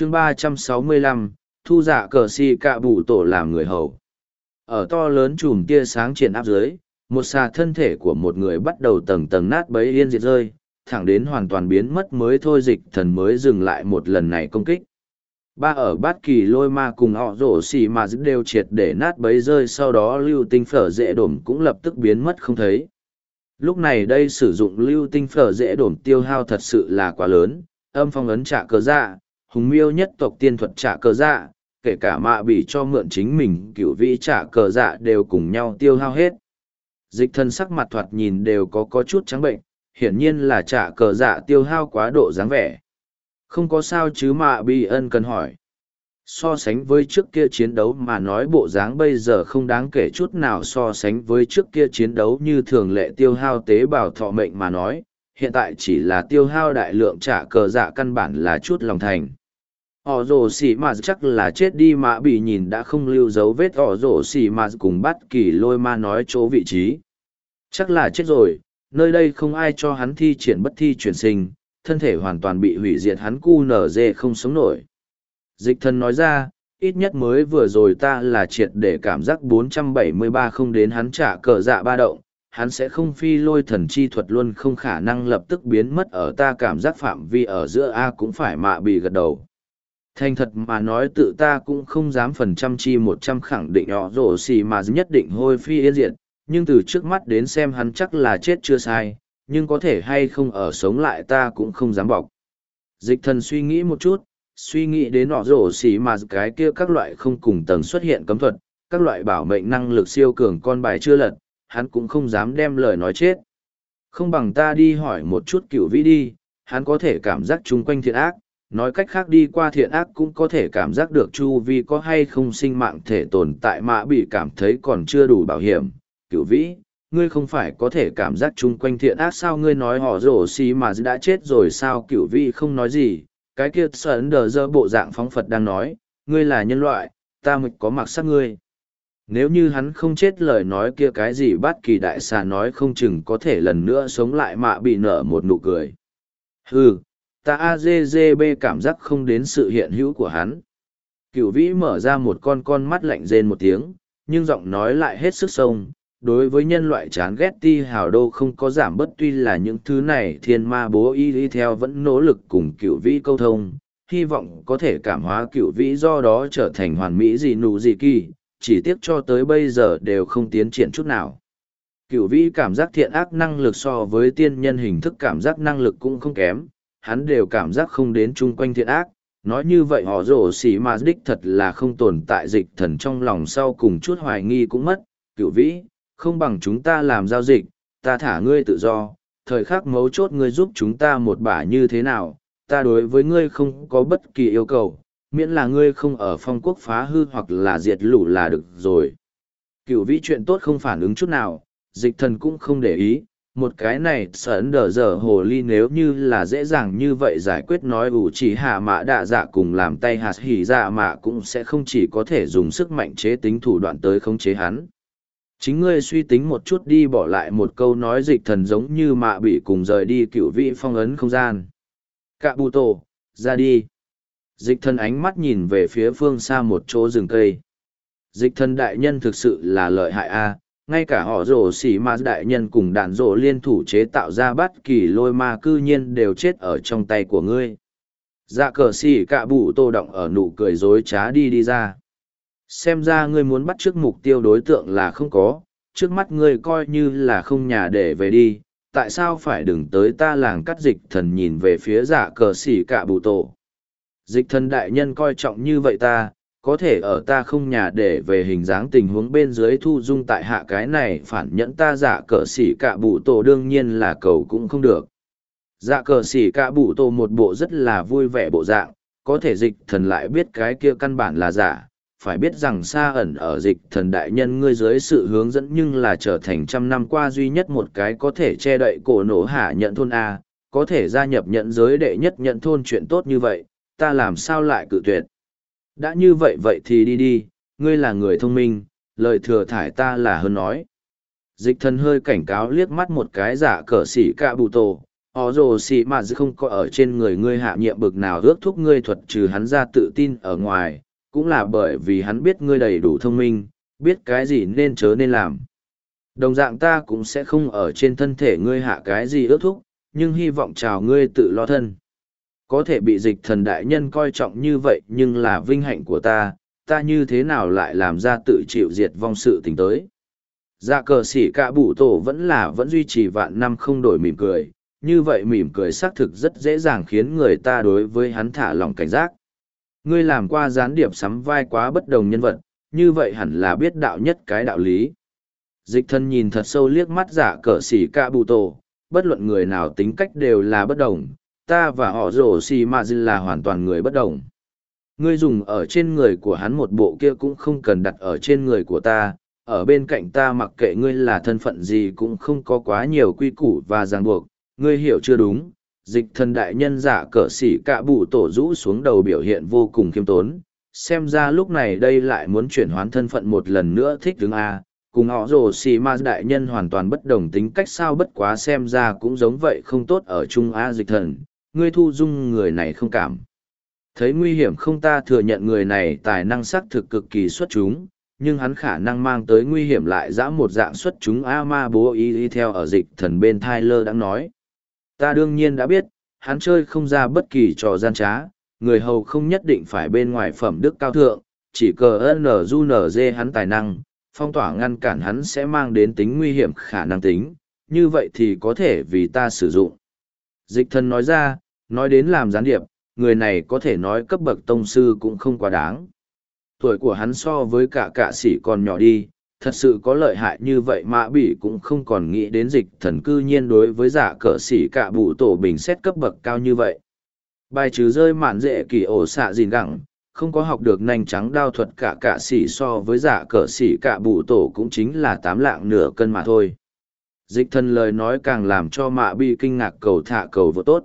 chương ba trăm sáu mươi lăm, thu dạ cờ si cạ bụ tổ làm người hầu. Ở to lớn chùm tia sáng triển áp dưới, một xà thân thể của một người bắt đầu tầng tầng nát bấy yên diệt rơi, thẳng đến hoàn toàn biến mất mới thôi dịch thần mới dừng lại một lần này công kích. Ba ở bát kỳ lôi ma cùng họ rổ xì mà đều triệt để nát bấy rơi sau đó lưu tinh phở dễ đổm cũng lập tức biến mất không thấy. Lúc này đây sử dụng lưu tinh phở dễ đổm tiêu hao thật sự là quá lớn, âm phong ấn trả cờ dạ hùng miêu nhất tộc tiên thuật trả cờ dạ kể cả mạ bị cho mượn chính mình cựu vĩ trả cờ dạ đều cùng nhau tiêu hao hết. Dịch thân sắc mặt thoạt nhìn đều có có chút trắng bệnh, hiển nhiên là trả cờ dạ tiêu hao quá độ dáng vẻ. Không có sao chứ mạ bị ân cần hỏi. So sánh với trước kia chiến đấu mà nói bộ dáng bây giờ không đáng kể chút nào, so sánh với trước kia chiến đấu như thường lệ tiêu hao tế bào thọ mệnh mà nói, hiện tại chỉ là tiêu hao đại lượng trả cờ dạ căn bản là chút lòng thành họ rồ xỉ mà chắc là chết đi mà bị nhìn đã không lưu dấu vết. Họ rồ xỉ mà cùng bắt kỳ lôi ma nói chỗ vị trí. Chắc là chết rồi, nơi đây không ai cho hắn thi triển bất thi chuyển sinh, thân thể hoàn toàn bị hủy diệt hắn cu nở dê không sống nổi. Dịch thần nói ra, ít nhất mới vừa rồi ta là triệt để cảm giác 473 không đến hắn trả cờ dạ ba động, hắn sẽ không phi lôi thần chi thuật luôn không khả năng lập tức biến mất ở ta cảm giác phạm vi ở giữa a cũng phải mạ bị gật đầu thành thật mà nói tự ta cũng không dám phần trăm chi một trăm khẳng định họ rổ xì mà nhất định hôi phi yên diệt, nhưng từ trước mắt đến xem hắn chắc là chết chưa sai, nhưng có thể hay không ở sống lại ta cũng không dám bọc. Dịch thần suy nghĩ một chút, suy nghĩ đến họ rổ xì mà cái kia các loại không cùng tầng xuất hiện cấm thuật, các loại bảo mệnh năng lực siêu cường con bài chưa lật, hắn cũng không dám đem lời nói chết. Không bằng ta đi hỏi một chút cựu vĩ đi, hắn có thể cảm giác chung quanh thiện ác nói cách khác đi qua thiện ác cũng có thể cảm giác được chu vi có hay không sinh mạng thể tồn tại mà bị cảm thấy còn chưa đủ bảo hiểm. Cựu vĩ, ngươi không phải có thể cảm giác chung quanh thiện ác sao? Ngươi nói họ rổ xì mà đã chết rồi sao? Cựu vĩ không nói gì. Cái kia sờn đờ dơ bộ dạng phóng phật đang nói, ngươi là nhân loại, ta mịch có mặc sắc ngươi. Nếu như hắn không chết lời nói kia cái gì bắt kỳ đại xà nói không chừng có thể lần nữa sống lại mạ bị nở một nụ cười. Ừ ta azzb cảm giác không đến sự hiện hữu của hắn. Cựu vĩ mở ra một con con mắt lạnh rên một tiếng, nhưng giọng nói lại hết sức sông. Đối với nhân loại chán ghét ti hào đô không có giảm bất tuy là những thứ này, thiên ma bố y đi theo vẫn nỗ lực cùng cựu vĩ câu thông. Hy vọng có thể cảm hóa cựu vĩ do đó trở thành hoàn mỹ gì nụ gì kỳ, chỉ tiếc cho tới bây giờ đều không tiến triển chút nào. Cựu vĩ cảm giác thiện ác năng lực so với tiên nhân hình thức cảm giác năng lực cũng không kém hắn đều cảm giác không đến chung quanh thiện ác. Nói như vậy họ rổ xỉ mà đích thật là không tồn tại dịch thần trong lòng sau cùng chút hoài nghi cũng mất. Cựu vĩ, không bằng chúng ta làm giao dịch, ta thả ngươi tự do. Thời khắc mấu chốt ngươi giúp chúng ta một bả như thế nào, ta đối với ngươi không có bất kỳ yêu cầu, miễn là ngươi không ở phong quốc phá hư hoặc là diệt lũ là được rồi. Cựu vĩ chuyện tốt không phản ứng chút nào, dịch thần cũng không để ý một cái này sởn đờ giờ hồ ly nếu như là dễ dàng như vậy giải quyết nói ủ chỉ hạ mạ đạ dạ cùng làm tay hạt hỉ dạ mạ cũng sẽ không chỉ có thể dùng sức mạnh chế tính thủ đoạn tới khống chế hắn. Chính ngươi suy tính một chút đi bỏ lại một câu nói dịch thần giống như mạ bị cùng rời đi cựu vị phong ấn không gian. Cạ bù tổ ra đi. Dịch thần ánh mắt nhìn về phía phương xa một chỗ rừng cây. Dịch thần đại nhân thực sự là lợi hại a ngay cả họ rổ xỉ ma đại nhân cùng đạn rổ liên thủ chế tạo ra bất kỳ lôi ma cư nhiên đều chết ở trong tay của ngươi. Dạ cờ xỉ cạ bụ tô động ở nụ cười dối trá đi đi ra. Xem ra ngươi muốn bắt trước mục tiêu đối tượng là không có, trước mắt ngươi coi như là không nhà để về đi, tại sao phải đừng tới ta làng cắt dịch thần nhìn về phía dạ cờ xỉ cạ bụ tổ dịch thần đại nhân coi trọng như vậy ta có thể ở ta không nhà để về hình dáng tình huống bên dưới thu dung tại hạ cái này phản nhẫn ta giả cờ xỉ cạ bụ tổ đương nhiên là cầu cũng không được. Dạ cờ xỉ cạ bụ tổ một bộ rất là vui vẻ bộ dạng, có thể dịch thần lại biết cái kia căn bản là giả, phải biết rằng xa ẩn ở dịch thần đại nhân ngươi dưới sự hướng dẫn nhưng là trở thành trăm năm qua duy nhất một cái có thể che đậy cổ nổ hạ nhận thôn a, có thể gia nhập nhận giới đệ nhất nhận thôn chuyện tốt như vậy, ta làm sao lại cự tuyệt? Đã như vậy vậy thì đi đi ngươi là người thông minh lời thừa thải ta là hơn nói dịch thần hơi cảnh cáo liếc mắt một cái giả cờ xỉ cạ bụ tổ ó rồ xỉ mà dư không có ở trên người ngươi hạ nhiệm bực nào ước thúc ngươi thuật trừ hắn ra tự tin ở ngoài, cũng là bởi vì hắn biết ngươi đầy đủ thông minh, biết cái gì nên chớ nên làm. Đồng dạng ta cũng sẽ không ở trên thân thể ngươi hạ cái gì ước thúc, nhưng hy vọng chào ngươi tự lo thân. Có thể bị dịch thần đại nhân coi trọng như vậy nhưng là vinh hạnh của ta, ta như thế nào lại làm ra tự chịu diệt vong sự tình tới. Dạ cờ xỉ cả bụ tổ vẫn là vẫn duy trì vạn năm không đổi mỉm cười, như vậy mỉm cười xác thực rất dễ dàng khiến người ta đối với hắn thả lòng cảnh giác. Ngươi làm qua gián điệp sắm vai quá bất đồng nhân vật, như vậy hẳn là biết đạo nhất cái đạo lý. Dịch thân nhìn thật sâu liếc mắt giả cờ xỉ ca bụ tổ, bất luận người nào tính cách đều là bất đồng, ta và họ rổ xì mà là hoàn toàn người bất đồng. Ngươi dùng ở trên người của hắn một bộ kia cũng không cần đặt ở trên người của ta, ở bên cạnh ta mặc kệ ngươi là thân phận gì cũng không có quá nhiều quy củ và ràng buộc, ngươi hiểu chưa đúng. Dịch thần đại nhân giả cờ xỉ cạ bụ tổ rũ xuống đầu biểu hiện vô cùng khiêm tốn, xem ra lúc này đây lại muốn chuyển hoán thân phận một lần nữa thích đứng A, cùng họ rồ xì ma đại nhân hoàn toàn bất đồng tính cách sao bất quá xem ra cũng giống vậy không tốt ở Trung A dịch thần, ngươi thu dung người này không cảm. Thấy nguy hiểm không ta thừa nhận người này tài năng sắc thực cực kỳ xuất chúng, nhưng hắn khả năng mang tới nguy hiểm lại dã một dạng xuất chúng A ma bố ý ý theo ở dịch thần bên Tyler đã nói. Ta đương nhiên đã biết, hắn chơi không ra bất kỳ trò gian trá, người hầu không nhất định phải bên ngoài phẩm đức cao thượng, chỉ cờ N du nở dê hắn tài năng, phong tỏa ngăn cản hắn sẽ mang đến tính nguy hiểm khả năng tính, như vậy thì có thể vì ta sử dụng. Dịch thần nói ra, nói đến làm gián điệp, người này có thể nói cấp bậc tông sư cũng không quá đáng. Tuổi của hắn so với cả cạ sĩ còn nhỏ đi, thật sự có lợi hại như vậy mã bỉ cũng không còn nghĩ đến dịch thần cư nhiên đối với giả cờ sĩ cả bụ tổ bình xét cấp bậc cao như vậy. Bài trừ rơi mạn dễ kỳ ổ xạ gìn gẳng, không có học được nành trắng đao thuật cả cạ sĩ so với giả cờ sĩ cả bụ tổ cũng chính là tám lạng nửa cân mà thôi. Dịch thần lời nói càng làm cho mạ bi kinh ngạc cầu thả cầu vô tốt.